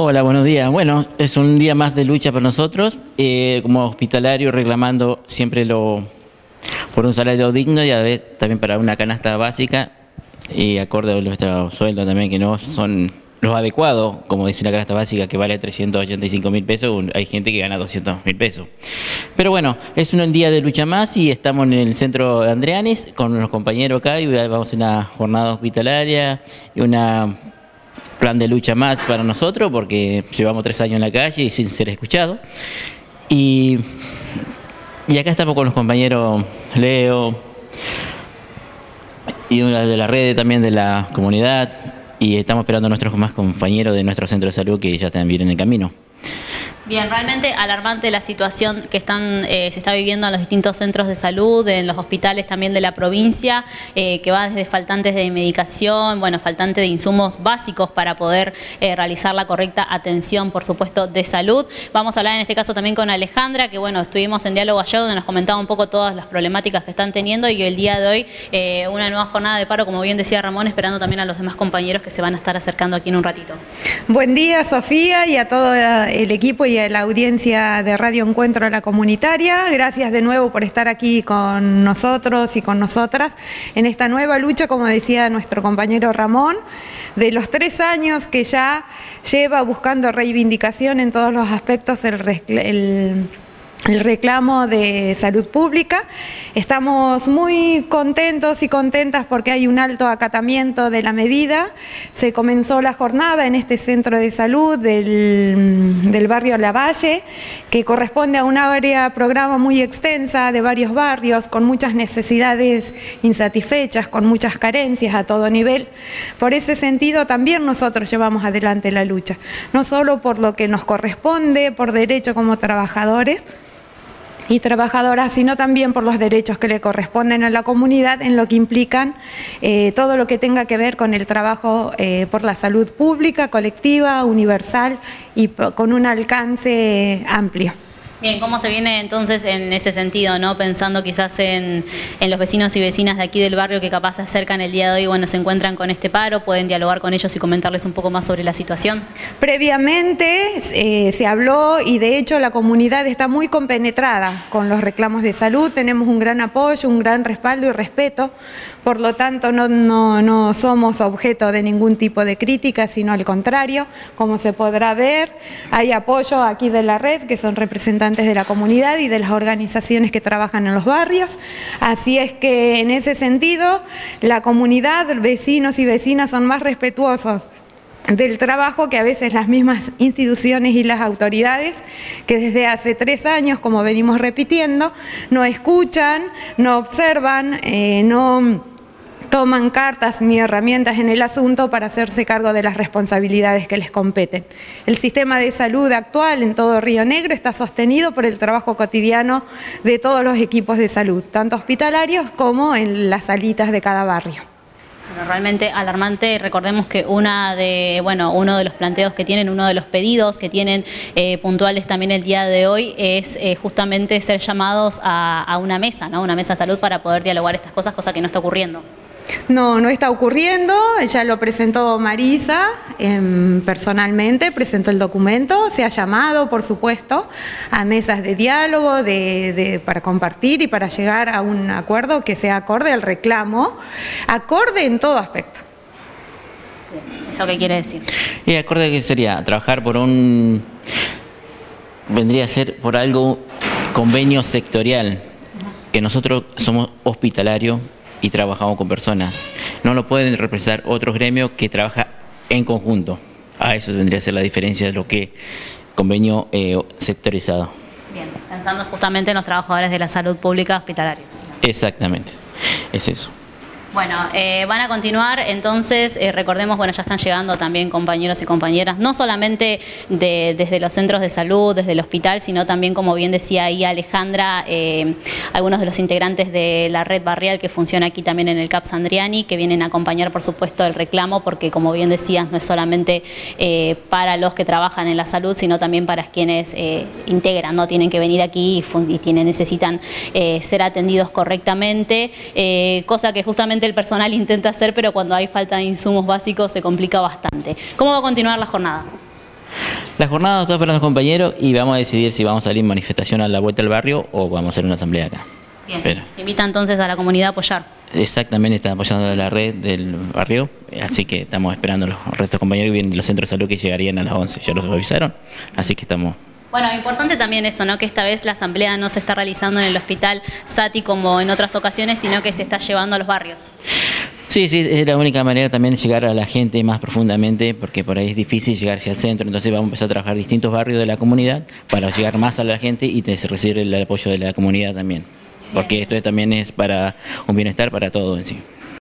Hola, buenos días. Bueno, es un día más de lucha para nosotros, eh, como hospitalario reclamando siempre lo por un salario digno y a vez también para una canasta básica y acorde a nuestro sueldo también, que no son los adecuados, como dice la canasta básica que vale 385 mil pesos, hay gente que gana 200 mil pesos. Pero bueno, es un día de lucha más y estamos en el centro de Andreanis con los compañeros acá y vamos a una jornada hospitalaria y una plan de lucha más para nosotros porque llevamos tres años en la calle y sin ser escuchado. Y, y acá estamos con los compañeros Leo y una de la red también de la comunidad y estamos esperando a nuestros más compañeros de nuestro centro de salud que ya también en el camino. Bien, realmente alarmante la situación que están, eh, se está viviendo en los distintos centros de salud, en los hospitales también de la provincia, eh, que va desde faltantes de medicación, bueno, faltantes de insumos básicos para poder eh, realizar la correcta atención, por supuesto, de salud. Vamos a hablar en este caso también con Alejandra, que bueno, estuvimos en diálogo ayer donde nos comentaba un poco todas las problemáticas que están teniendo y el día de hoy una nueva jornada de paro, como bien decía Ramón, esperando también a los demás compañeros que se van a estar acercando aquí en un ratito. Buen día, Sofía, y a todo el equipo y la audiencia de Radio Encuentro a la Comunitaria. Gracias de nuevo por estar aquí con nosotros y con nosotras en esta nueva lucha, como decía nuestro compañero Ramón, de los tres años que ya lleva buscando reivindicación en todos los aspectos el, el el reclamo de salud pública. Estamos muy contentos y contentas porque hay un alto acatamiento de la medida. Se comenzó la jornada en este centro de salud del, del barrio Lavalle, que corresponde a un área programa muy extensa de varios barrios, con muchas necesidades insatisfechas, con muchas carencias a todo nivel. Por ese sentido también nosotros llevamos adelante la lucha, no solo por lo que nos corresponde, por derecho como trabajadores, y trabajadoras, sino también por los derechos que le corresponden a la comunidad en lo que implican eh, todo lo que tenga que ver con el trabajo eh, por la salud pública, colectiva, universal y con un alcance amplio. Bien, ¿cómo se viene entonces en ese sentido, no pensando quizás en, los vecinos y vecinas de aquí del barrio que capaz se acercan el día de hoy, bueno, se encuentran con este paro, pueden dialogar con ellos y comentarles un poco más sobre la situación? Previamente eh, se habló y de hecho la comunidad está muy compenetrada con los reclamos de salud, tenemos un gran apoyo, un gran respaldo y respeto, por lo tanto no, no, no somos objeto de ningún tipo de crítica, sino al contrario, como se podrá ver, hay apoyo aquí de la red que son representantes de la comunidad y de las organizaciones que trabajan en los barrios. Así es que en ese sentido la comunidad, vecinos y vecinas son más respetuosos del trabajo que a veces las mismas instituciones y las autoridades, que desde hace tres años, como venimos repitiendo, no escuchan, no observan, eh, no toman cartas ni herramientas en el asunto para hacerse cargo de las responsabilidades que les competen. El sistema de salud actual en todo Río Negro está sostenido por el trabajo cotidiano de todos los equipos de salud, tanto hospitalarios como en las salitas de cada barrio. realmente alarmante, recordemos que una de, bueno, uno de los planteos que tienen, uno de los pedidos que tienen eh, puntuales también el día de hoy es eh, justamente ser llamados a, a, una mesa, ¿no? una mesa de salud para poder dialogar estas cosas, cosa que no está ocurriendo. No, no está ocurriendo, ya lo presentó Marisa em, personalmente, presentó el documento, se ha llamado, por supuesto, a mesas de diálogo para compartir y para llegar a un acuerdo que sea acorde al reclamo, acorde en todo aspecto. ¿Eso qué quiere decir? Y acorde que sería trabajar por un, vendría a ser por algo convenio sectorial, que nosotros somos hospitalarios y trabajamos con personas. No lo pueden representar otros gremios que trabaja en conjunto. A eso vendría a ser la diferencia de lo que convenio eh, sectorizado. Bien, pensando justamente en los trabajadores de la salud pública hospitalarios. Exactamente, es eso. Bueno, eh, van a continuar, entonces eh, recordemos, bueno, ya están llegando también compañeros y compañeras, no solamente desde los centros de salud, desde el hospital, sino también, como bien decía ahí Alejandra, eh, algunos de los integrantes de la red barrial que funciona aquí también en el CAP Sandriani, que vienen a acompañar, por supuesto, el reclamo, porque como bien decías, no es solamente para los que trabajan en la salud, sino también para quienes integran, ¿no? Tienen que venir aquí y, y tienen, necesitan ser atendidos correctamente, cosa que justamente el personal intenta hacer, pero cuando hay falta de insumos básicos se complica bastante. ¿Cómo va a continuar la jornada? La jornada está para los compañeros y vamos a decidir si vamos a salir en manifestación a la vuelta al barrio o vamos a hacer una asamblea acá. Bien. Se invita entonces a la comunidad a apoyar. Exactamente, está apoyando la red del barrio, así que estamos esperando los restos compañeros y vienen los centros de salud que llegarían a las 11, ya los avisaron, así que estamos bueno, importante también eso, ¿no? Que esta vez la asamblea no se está realizando en el hospital Sati como en otras ocasiones, sino que se está llevando a los barrios. Sí, sí, es la única manera también de llegar a la gente más profundamente, porque por ahí es difícil llegar hacia el centro, entonces vamos a empezar a trabajar distintos barrios de la comunidad para llegar más a la gente y recibir el apoyo de la comunidad también, porque esto también es para un bienestar para todo en sí.